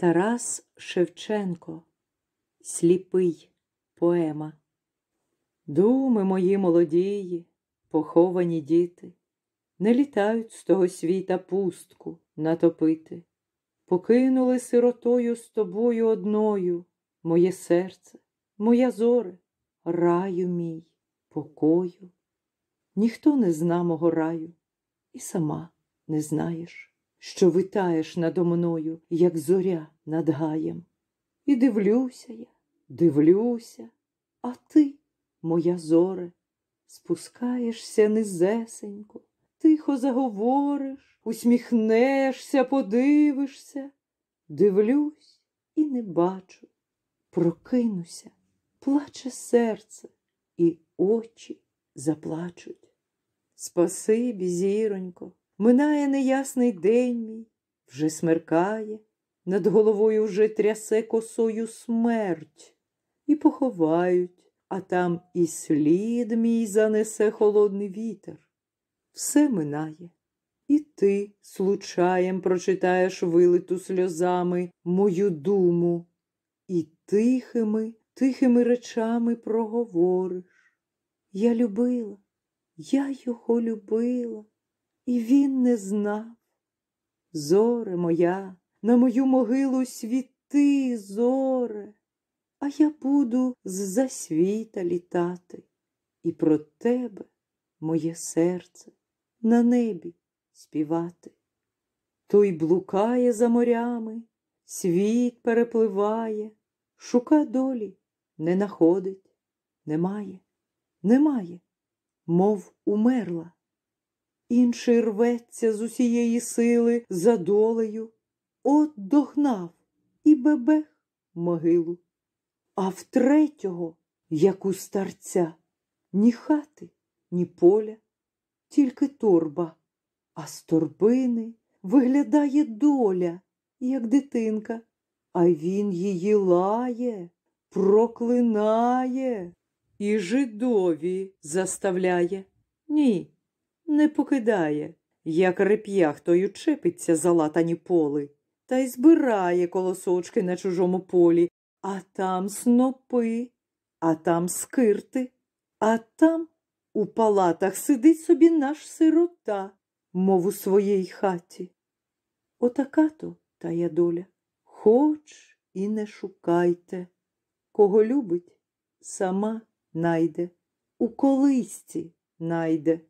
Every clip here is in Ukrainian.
Тарас Шевченко, сліпий поема. Думи мої молодії, поховані діти, не літають з того світа пустку натопити. Покинули сиротою з тобою одною моє серце, моя зоре, раю мій, покою. Ніхто не зна мого раю, і сама не знаєш що витаєш надо мною, як зоря над гаєм. І дивлюся я, дивлюся, а ти, моя зоре, спускаєшся низесенько, тихо заговориш, усміхнешся, подивишся, дивлюсь і не бачу, прокинуся, плаче серце, і очі заплачуть. Спасибі, зіронько, Минає неясний день мій, вже смеркає, над головою вже трясе косою смерть, і поховають, а там і слід мій занесе холодний вітер. Все минає, і ти случаєм прочитаєш вилиту сльозами мою думу, і тихими, тихими речами проговориш. Я любила, я його любила. І він не знав. Зоре моя, на мою могилу світи, зоре, а я буду з засвіта літати, і про тебе, моє серце, на небі співати. Той блукає за морями, світ перепливає, шука долі, не находить, немає, немає, мов умерла. Інший рветься з усієї сили за долею, от догнав і бебех могилу. А в третього, як у старця, ні хати, ні поля, тільки торба, а з торбини виглядає доля, як дитинка, а він її лає, проклинає і жидові заставляє. Ні не покидає, як реп'ях тою чепиться залатані поли, та й збирає колосочки на чужому полі, а там снопи, а там скирти, а там у палатах сидить собі наш сирота, мов у своїй хаті. Отака то тая доля. Хоч і не шукайте, кого любить, сама найде, у колисці найде.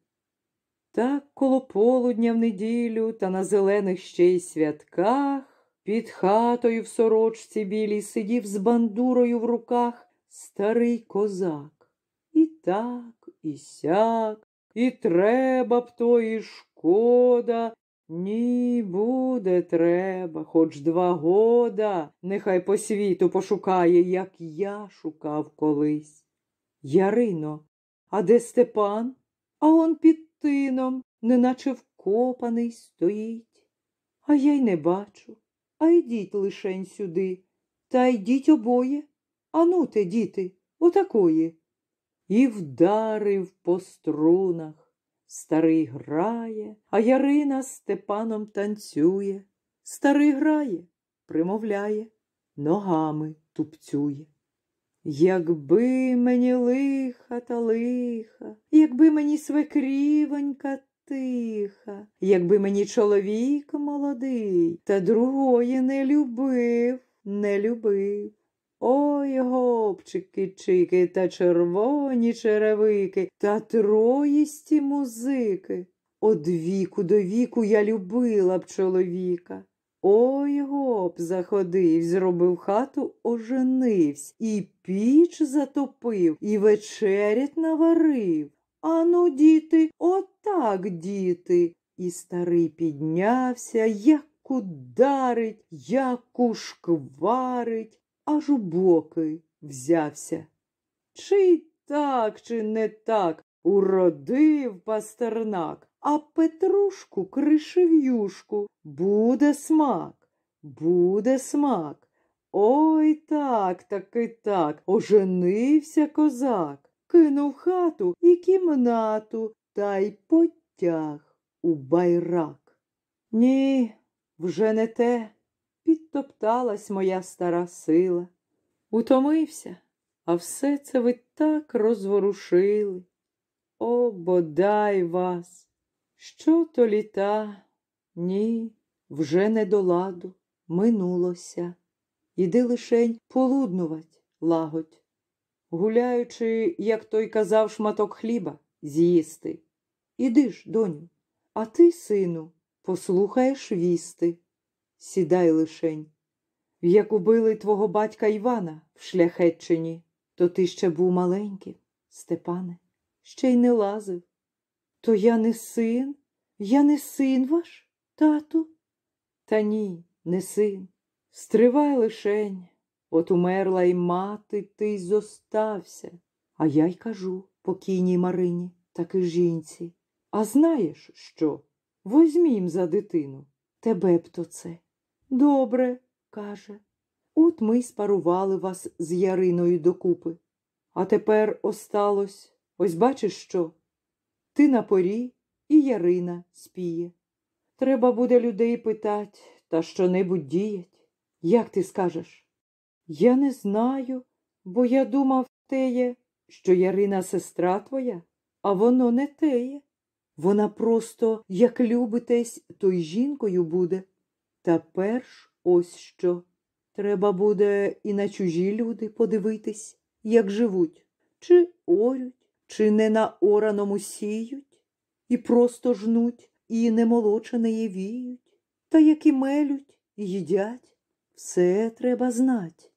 Так коло полудня в неділю та на зелених ще й святках під хатою в сорочці білій сидів з бандурою в руках старий козак. І так, і сяк, і треба б то, і шкода. Ні, буде треба, хоч два года, нехай по світу пошукає, як я шукав колись. Ярино, а де Степан? А он під тином, неначе вкопаний стоїть. А я й не бачу. А йдіть лишень сюди. Та йдіть обоє. Ану те, діти, отакої. І вдарив по струнах. Старий грає, а Ярина Степаном танцює. Старий грає, примовляє, ногами тупцює. Якби мені лиха та лиха, якби мені свекрівонька тиха, якби мені чоловік молодий, та другої не любив, не любив. Ой, гопчики, чики та червоні черевики та троїсті музики. Од віку до віку я любила б чоловіка. Ой гоп заходив, зробив хату, оженивсь, і піч затопив, і вечерять наварив. Ану, діти, отак, діти. І старий піднявся, як ударить, як ушкварить, аж у боки взявся. Чи так, чи не так уродив пастернак? А Петрушку кришев'юшку буде смак, буде смак. Ой так, таки так, оженився козак, кинув хату і кімнату та й потяг у байрак. Ні, вже не те. підтопталась моя стара сила. Утомився, а все це ви так розворушили. О, бодай вас! Що то літа? Ні, вже не до ладу, минулося. Іди лишень полуднувать, лагодь. Гуляючи, як той казав, шматок хліба з'їсти. Іди ж, доню, а ти, сину, послухаєш вісти. Сідай лишень. Як убили твого батька Івана в шляхетчині, то ти ще був маленьким, Степане, ще й не лазив. То я не син, я не син ваш, тату? Та ні, не син. Стривай лишень. От умерла й мати, ти й зостався. А я й кажу покійній Марині, таки жінці. А знаєш що? Возьмім за дитину. Тебе б то це. Добре, каже. От ми й спарували вас з Яриною докупи. А тепер осталось, ось бачиш що? Ти на порі і Ярина спіє. Треба буде людей питать та що-небудь діять. Як ти скажеш? Я не знаю, бо я думав теє, що Ярина сестра твоя, а воно не теє. Вона просто, як любитесь, то й жінкою буде. Та перш ось що. Треба буде і на чужі люди подивитись, як живуть, чи орють, чи не на ораному сіють, і просто жнуть, і немолочене віють, та мелють і їдять. Все треба знать.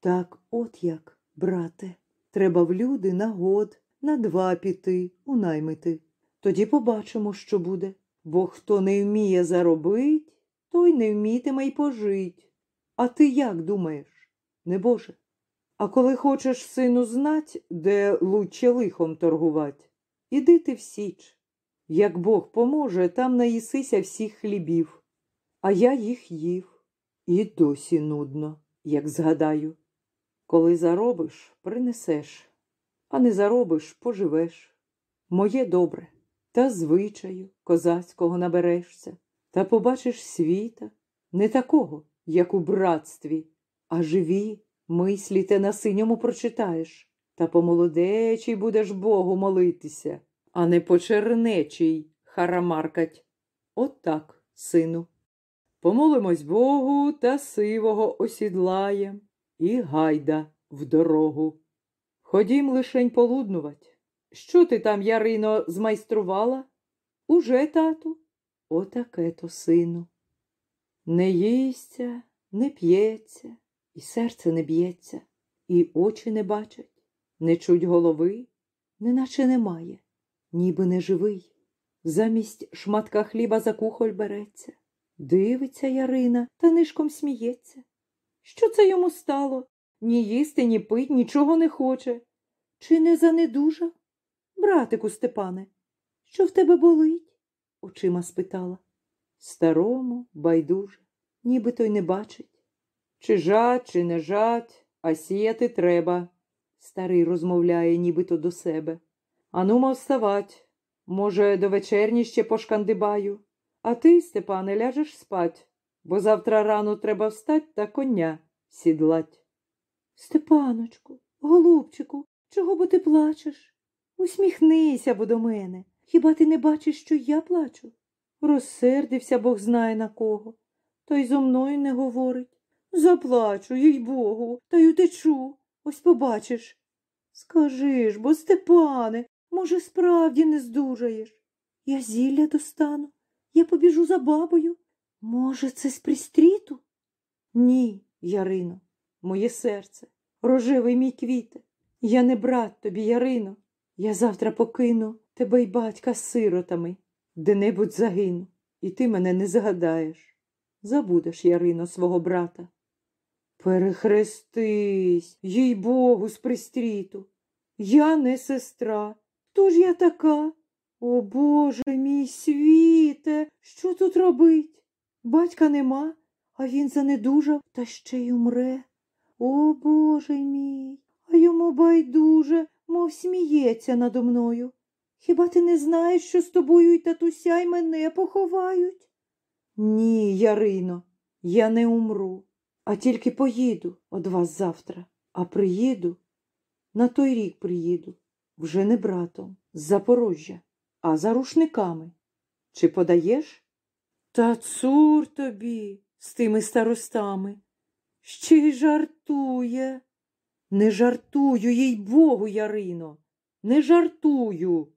Так от як, брате, треба в люди на год, на два піти, унаймити. Тоді побачимо, що буде. Бо хто не вміє заробить, той не вмітиме й пожить. А ти як думаєш, небоже? А коли хочеш, сину, знать, де лучше лихом торгувати, іди ти в січ. Як Бог поможе, там наїсися всіх хлібів. А я їх їв. І досі нудно, як згадаю. Коли заробиш, принесеш, а не заробиш, поживеш. Моє добре, та звичаю козацького наберешся, та побачиш світа, не такого, як у братстві, а живі мислі те на синьому прочитаєш, та по молодечій будеш Богу молитися, а не по чернечій харамаркать. От так, сину. Помолимось Богу та сивого осідлаєм і гайда в дорогу. Ходім лишень полуднувать. Що ти там, Ярино, змайструвала? Уже, тату? Отаке то, сину. Не їсться, не п'ється, і серце не б'ється, і очі не бачать, не чуть голови, неначе немає, ніби не живий. Замість шматка хліба за кухоль береться. Дивиться Ярина та нишком сміється. Що це йому стало? Ні їсти, ні пить, нічого не хоче. Чи не занедужав? Братику Степане, що в тебе болить? очима спитала. Старому, байдуже, ніби той не бачить. Чи жать, чи не жать, а сіяти треба. Старий розмовляє, нібито до себе. Анумо вставать. Може, до вечерні ще пошкандибаю. А ти, Степане, ляжеш спать, бо завтра рано треба встать та коня сідлать. Степаночку, голубчику, чого бо ти плачеш? Усміхнися бо до мене. Хіба ти не бачиш, що я плачу? Розсердився Бог знає на кого, та й зо мною не говорить. Заплачу, їй Богу, та й утечу. Ось побачиш. Скажи ж, бо, Степане, може, справді не здужаєш. Я зілля достану. Я побіжу за бабою. Може, це з пристріту? Ні, Ярино, моє серце, рожевий мій квіте. Я не брат тобі, Ярино. Я завтра покину тебе й батька з сиротами, де-небудь загину, і ти мене не згадаєш. Забудеш, Ярино, свого брата. Перехрестись, їй Богу, з пристріту. Я не сестра. Хто ж я така? О Боже мій світе, що тут робить? Батька нема, а він занедужав та ще й умре. О Боже мій, а йому байдуже, мов сміється надо мною. Хіба ти не знаєш, що з тобою й татуся й мене поховають? Ні, Ярино, Я не умру, а тільки поїду од вас завтра, а приїду, на той рік приїду, вже не братом, з Запорожжя, а за рушниками. Чи подаєш? Та цур тобі з тими старостами. Ще й жартує. Не жартую, їй Богу, Ярино, не жартую.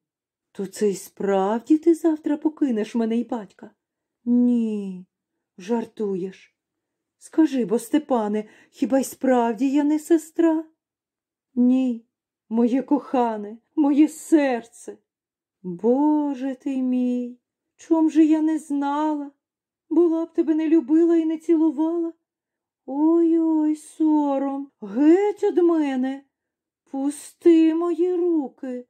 То це й справді ти завтра покинеш мене й батька? Ні, жартуєш. Скажи бо, Степане, хіба й справді я не сестра? Ні, моє кохане, моє серце. Боже ти мій, чом же я не знала? Була б тебе не любила і не цілувала. Ой-ой, сором, геть од мене. Пусти мої руки.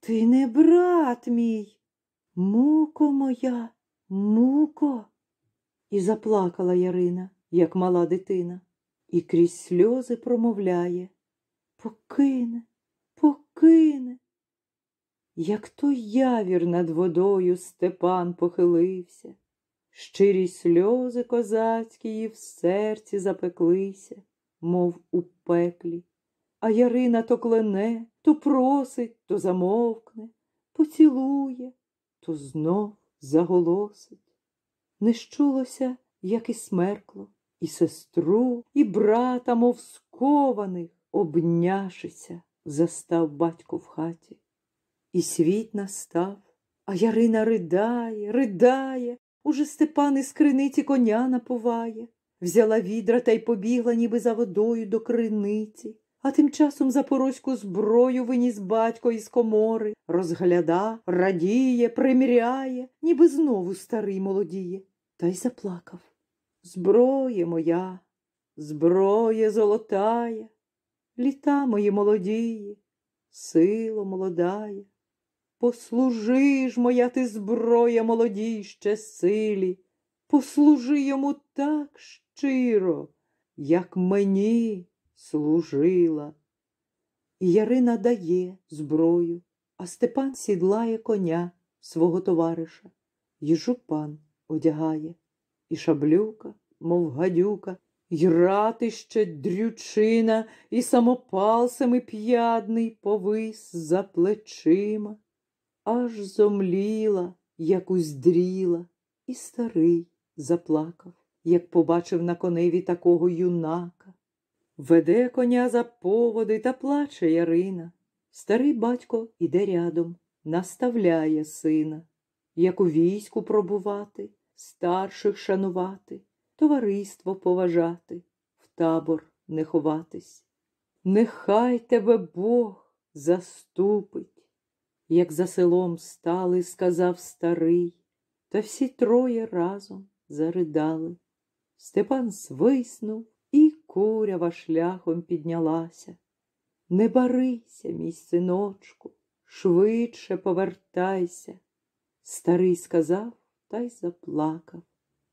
Ти не брат мій. Муко моя, муко. І заплакала Ярина, як мала дитина, і крізь сльози промовляє Покине, покине. Як той явір над водою Степан похилився, щирі сльози козацькі в серці запеклися, мов у пеклі. А Ярина то клене, то просить, то замовкне, поцілує, то знов заголосить. Не щулося, як і смеркло, і сестру, і брата, мов скованих, обняшися, застав батько в хаті. І світ настав, а Ярина ридає, ридає, уже Степан із криниці коня напуває, взяла відра та й побігла, ніби за водою до криниці. А тим часом запорозьку зброю виніс батько із комори, розгляда, радіє, приміряє, ніби знову старий молодіє, та й заплакав. Зброє моя, зброє золотая, літа мої молодіє, сило молодає. Послужи ж, моя ти зброя молодій ще силі, послужи йому так щиро, як мені служила. І Ярина дає зброю, а Степан сідлає коня свого товариша, і жупан одягає, і шаблюка, мов гадюка, і ратище дрючина, і самопал семип'ядний повис за плечима, аж зомліла, як уздріла, і старий заплакав, як побачив на коневі такого юнака. Веде коня за поводи та плаче Ярина. Старий батько іде рядом, наставляє сина, як у війську пробувати, старших шанувати, товариство поважати, в табор не ховатись. Нехай тебе Бог заступить, як за селом стали, сказав старий, та всі троє разом заридали. Степан свиснув і курява шляхом піднялася. Не барися, мій синочку, швидше повертайся. Старий сказав та й заплакав,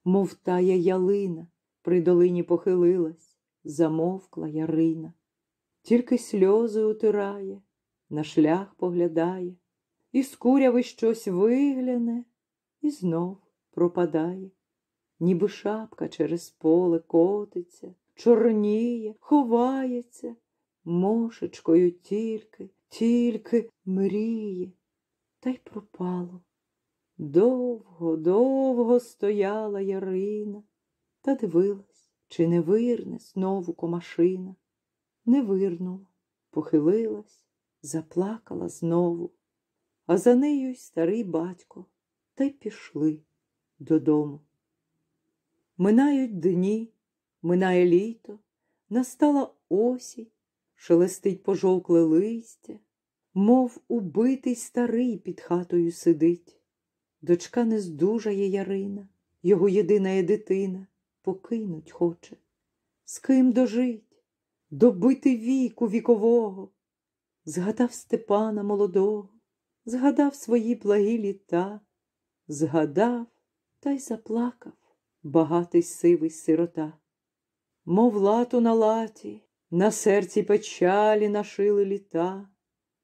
мов тая ялина при долині похилилась, замовкла ярина. Тільки сльози утирає, на шлях поглядає, і з куряви щось вигляне і знов пропадає, ніби шапка через поле котиться чорніє, ховається, мошечкою тільки, тільки мріє, та й пропало. Довго, довго стояла Ярина та дивилась, чи не вирне знову комашина. Не вирнула, похилилась, заплакала знову, а за нею й старий батько, та й пішли додому. Минають дні, Минає літо, настала осінь, шелестить пожовкле листя, мов убитий старий під хатою сидить. Дочка не здужає Ярина, його єдина є дитина, покинуть хоче. З ким дожить, добити віку вікового. Згадав Степана молодого, згадав свої благі літа, згадав та й заплакав багатий сивий сирота мов лату на латі, на серці печалі нашили літа.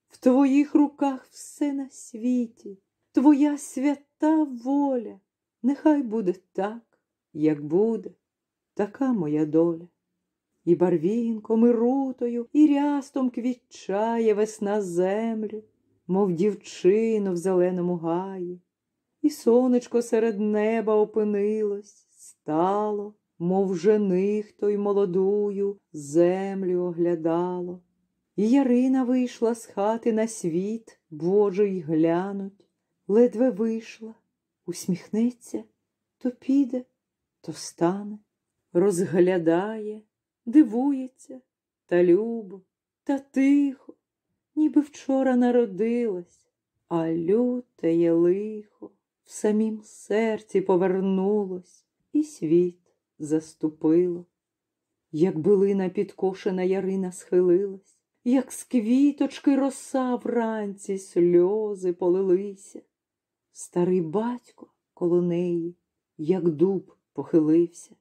В твоїх руках все на світі, твоя свята воля, нехай буде так, як буде, така моя доля. І барвінком, і рутою, і рястом квітчає весна землю, мов дівчину в зеленому гаї, і сонечко серед неба опинилось, стало, мов жених той молодую, землю оглядало. І Ярина вийшла з хати на світ Божий глянуть, ледве вийшла, усміхнеться, то піде, то стане, розглядає, дивується, та любо, та тихо, ніби вчора народилась, а люте є лихо в самім серці повернулось, і світ заступило. Як билина підкошена Ярина схилилась, як з квіточки роса вранці сльози полилися. Старий батько коло неї, як дуб, похилився.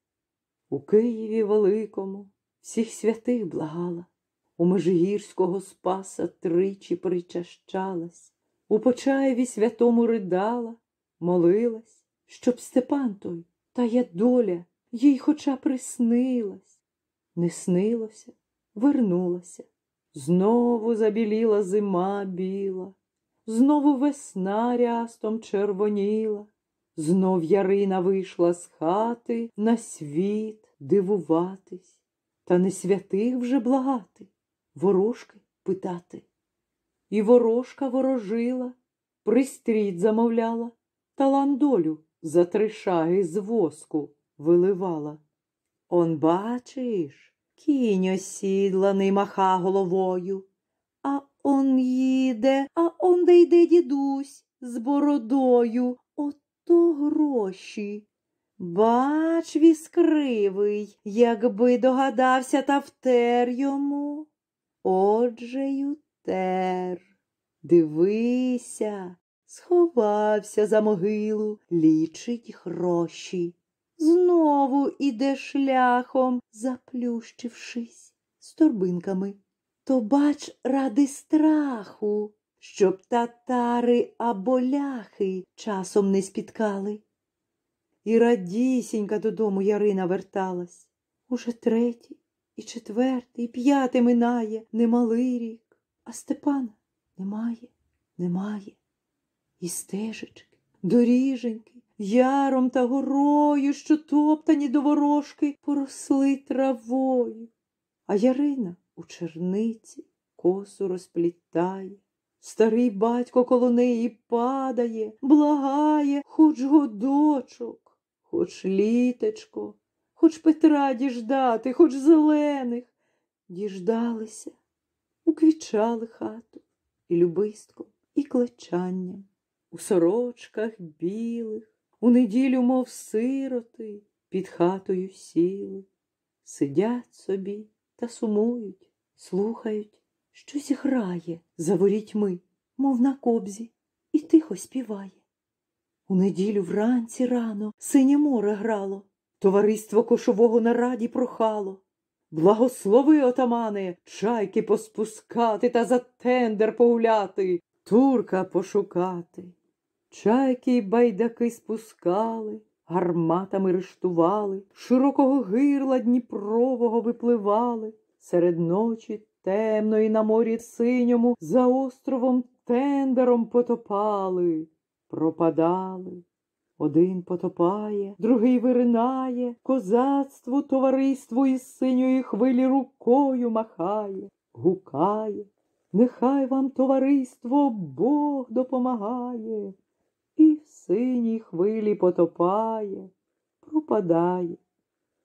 У Києві Великому всіх святих благала, у Межгірського спаса тричі причащалась, у Почаєві святому ридала, молилась, щоб Степан той, тая доля, їй хоча приснилась. Не снилося, вернулася. Знову забіліла зима біла, знову весна рястом червоніла, знов Ярина вийшла з хати на світ дивуватись, та не святих вже благати, ворожки питати. І ворожка ворожила, пристріт замовляла, та ландолю за три шаги з воску виливала. Он бачиш, кінь осідланий маха головою, а он їде, а он де йде дідусь з бородою. Ото гроші. Бач, віскривий, якби догадався та втер йому. Отже й утер. Дивися, сховався за могилу, лічить гроші. Знову іде шляхом, заплющившись з торбинками. То бач, ради страху, щоб татари або ляхи часом не спіткали. І радісінька додому Ярина верталась. Уже третій, і четвертий, і п'ятий минає немалий рік, а Степана немає, немає. І стежечки, доріженьки, яром та горою, що топтані до ворожки, поросли травою. А Ярина у черниці косу розплітає. Старий батько коло неї падає, благає, хоч годочок, хоч літечко, хоч Петра діждати, хоч зелених. Діждалися, уквічали хату і любистком, і клечанням, у сорочках білих, у неділю, мов сироти, під хатою сіли, сидять собі та сумують, слухають. Щось грає за ворітьми, мов на кобзі, і тихо співає. У неділю вранці рано синє море грало, товариство кошового на раді прохало. Благослови, отамане, чайки поспускати та за тендер погуляти, турка пошукати. Чайки й байдаки спускали, гарматами рештували, широкого гирла Дніпрового випливали, серед ночі темної на морі синьому за островом тендером потопали, пропадали. Один потопає, другий виринає, козацтву, товариству із синьої хвилі рукою махає, гукає. Нехай вам товариство Бог допомагає, і в синій хвилі потопає, пропадає.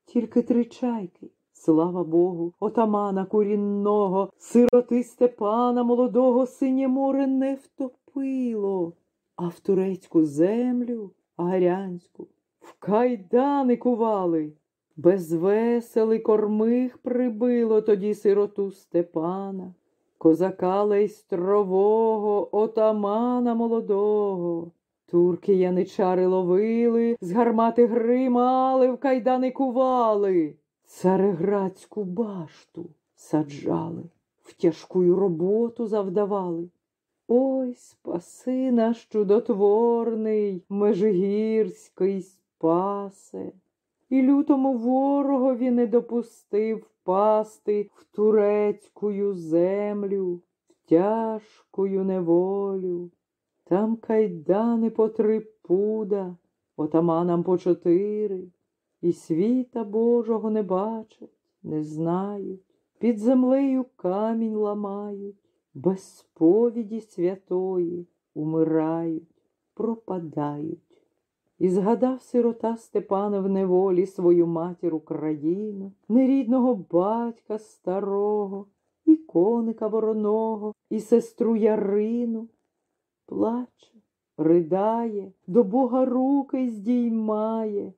Тільки три чайки Слава Богу, отамана курінного, сироти Степана молодого синє море не втопило, а в турецьку землю гарянську в кайдани кували. Без веселий кормих прибило тоді сироту Степана, козака лейстрового, отамана молодого. Турки яничари ловили, з гармати гримали, в кайдани кували. Цареградську башту саджали, в тяжкую роботу завдавали. Ой, спаси наш чудотворний межигірський спасе, і лютому ворогові не допустив впасти в турецькую землю, в тяжкую неволю. Там кайдани по три пуда, отаманам по чотири, і світа Божого не бачать, не знають, під землею камінь ламають, без сповіді святої умирають, пропадають. І згадав сирота Степана в неволі свою матір Україну, нерідного батька старого, і коника вороного, і сестру Ярину. Плаче, ридає, до Бога руки здіймає,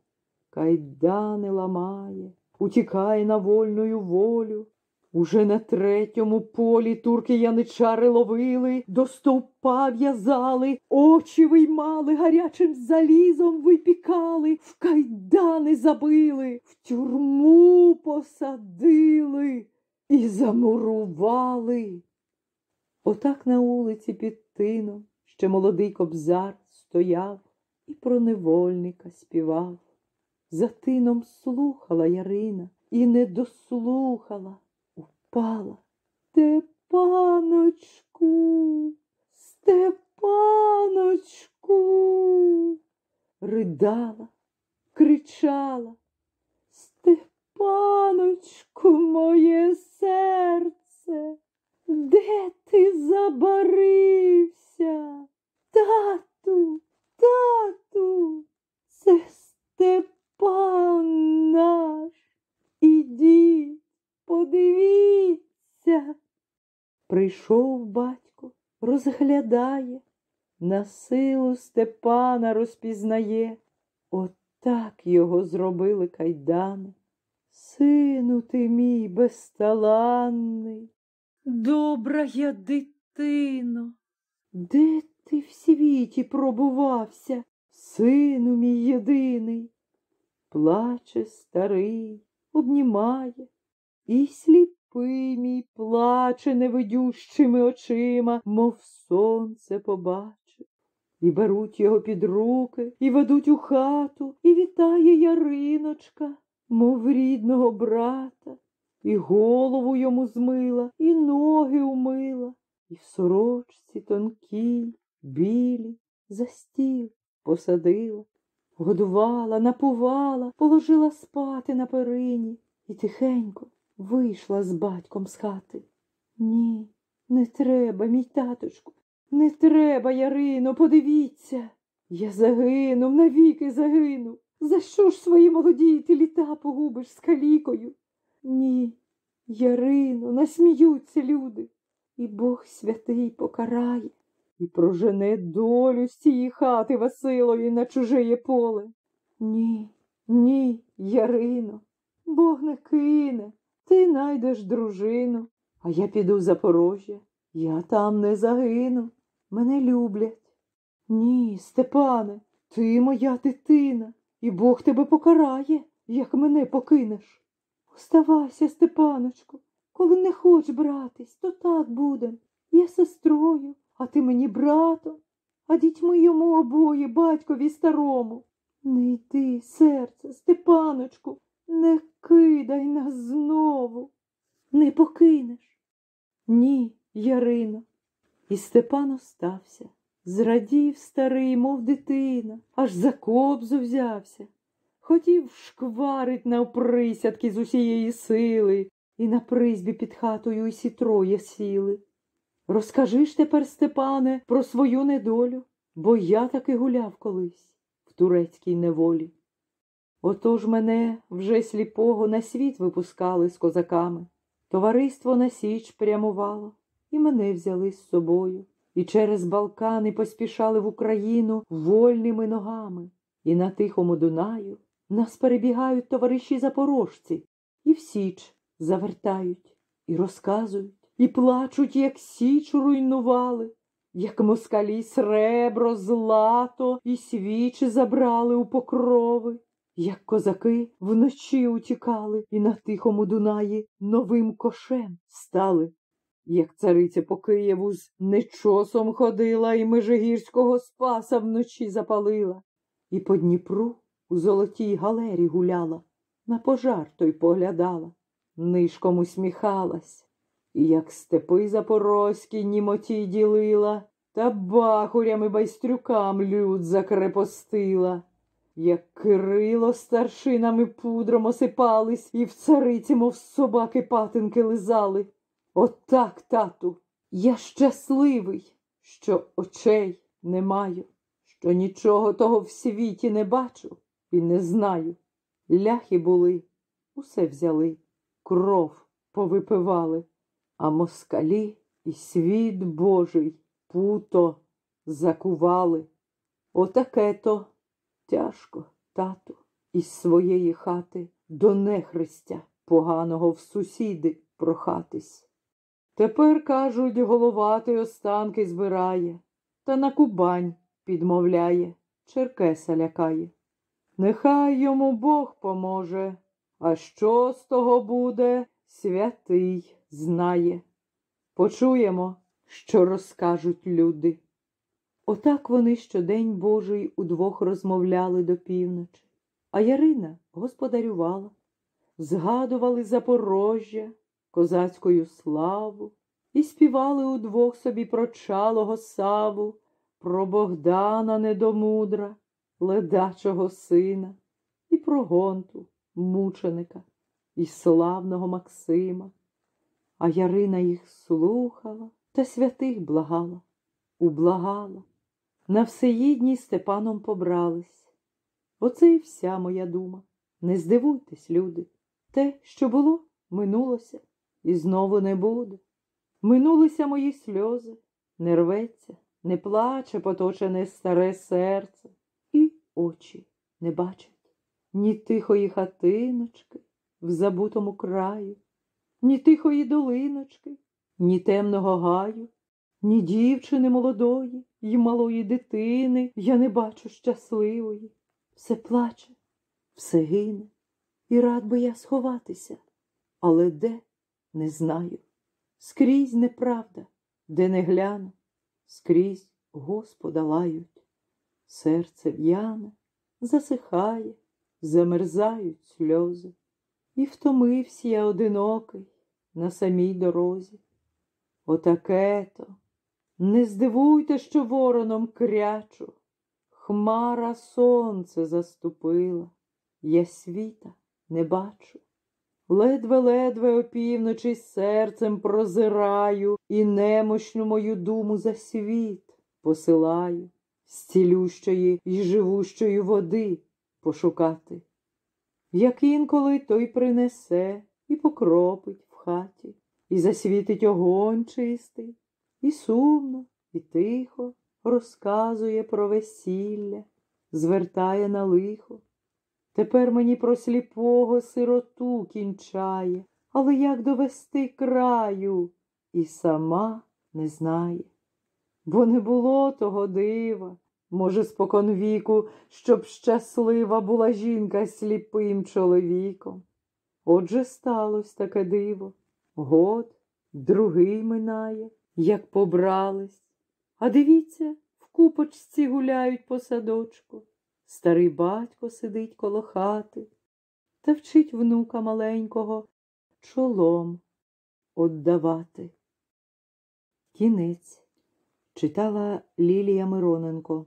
кайдани ламає, утікає на вольною волю. Уже на третьому полі турки яничари ловили, до стовпа в'язали, очі виймали, гарячим залізом випікали, в кайдани забили, в тюрму посадили і замурували. Отак на улиці під тином ще молодий кобзар стояв і про невольника співав. За тином слухала Ярина і не дослухала упала. Степаночку, Степаночку, ридала, кричала. Степаночку, моє серце, де ти забарився? Тату, тату, це Степан наш. Ідіть. Подивіться. Прийшов батько, розглядає, на силу Степана розпізнає. Отак його зробили кайдани. Сину ти мій безталанний, добра я дитино, де ти в світі пробувався, сину мій єдиний? Плаче старий, обнімає. І сліпий мій плаче невидющими очима, мов сонце побачив. І беруть його під руки, і ведуть у хату, і вітає Яриночка, мов рідного брата, і голову йому змила, і ноги умила, і в сорочці тонкій, білі, за стіл посадила, годувала, напувала, положила спати на перині. І тихенько вийшла з батьком з хати. Ні, не треба, мій таточку, не треба, Ярино, подивіться. Я загинув, навіки загину. За що ж свої молоді ти літа погубиш з калікою? Ні, Ярино, насміються люди, і Бог святий покарає і прожене долю з цієї хати Василові на чужеє поле. Ні, ні, Ярино, Бог не кине. Ти найдеш дружину, а я піду в Запорожжя. Я там не загину. Мене люблять. Ні, Степане, ти моя дитина, і Бог тебе покарає, як мене покинеш. Оставайся, Степаночку, коли не хоч братись, то так будем. Я сестрою, а ти мені братом, а дітьми йому обоє батькові старому. Не йди, серце, Степаночку, не кидай нас знову, не покинеш. Ні, Ярино. І Степан остався. Зрадів старий, мов дитина, аж за кобзу взявся. Хотів шкварить навприсядки з усієї сили, і на призбі під хатою усі троє сіли. Розкажи ж тепер, Степане, про свою недолю, бо я таки гуляв колись в турецькій неволі. Отож мене вже сліпого на світ випускали з козаками. Товариство на Січ прямувало, і мене взяли з собою, і через Балкани поспішали в Україну вольними ногами, і на Тихому Дунаю нас перебігають товариші запорожці, і в Січ завертають, і розказують, і плачуть, як Січ руйнували, як москалі сребро, злато і свічі забрали у покрови як козаки вночі утікали і на тихому Дунаї новим кошем стали, як цариця по Києву з нечосом ходила і Межигірського спаса вночі запалила, і по Дніпру у золотій галері гуляла, на пожар той поглядала, нишком усміхалась, і як степи запорозькі німоті ділила, та бахурями байстрюкам люд закрепостила. Як Кирило старшинами пудром осипались і в цариці, мов собаки патинки лизали. Отак, тату, я щасливий, що очей не маю, що нічого того в світі не бачу і не знаю. Ляхи були, усе взяли, кров повипивали, а москалі і світ Божий путо закували. Отаке то тяжко, тату, із своєї хати до нехристя поганого в сусіди прохатись. Тепер, кажуть, головатий останки збирає, та на Кубань підмовляє, черкеса лякає. Нехай йому Бог поможе, а що з того буде, святий знає. Почуємо, що розкажуть люди. Отак вони щодень Божий удвох розмовляли до півночі, а Ярина господарювала, згадували Запорожжя, козацькою славу і співали удвох собі про чалого саву, про Богдана недомудра, ледачого сина, і про гонту, мученика, і славного Максима. А Ярина їх слухала та святих благала, ублагала. На всеїдній Степаном побрались. Оце і вся моя дума. Не здивуйтесь, люди. Те, що було, минулося, і знову не буде. Минулися мої сльози, не рветься, не плаче поточене старе серце, і очі не бачать ні тихої хатиночки в забутому краю, ні тихої долиночки, ні темного гаю, ні дівчини молодої й малої дитини я не бачу щасливої. Все плаче, все гине, і рад би я сховатися, але де не знаю. Скрізь неправда, де не гляну, скрізь Господа лають. Серце в'яне, засихає, замерзають сльози. І втомився я одинокий на самій дорозі. Отаке то. Не здивуйте, що вороном крячу. Хмара сонце заступила, я світа не бачу. Ледве-ледве опівночі серцем прозираю і немощну мою думу за світ посилаю, з цілющої й живущої води пошукати. Як інколи той принесе і покропить в хаті, і засвітить огонь чистий, і сумно, і тихо розказує про весілля, звертає на лихо. Тепер мені про сліпого сироту кінчає, але як довести краю і сама не знає. Бо не було того дива, може, спокон віку, щоб щаслива була жінка сліпим чоловіком. Отже сталося таке диво. Год, другий минає, як побрались. А дивіться, в купочці гуляють по садочку. Старий батько сидить коло хати та вчить внука маленького чолом оддавати. Кінець читала Лілія Мироненко.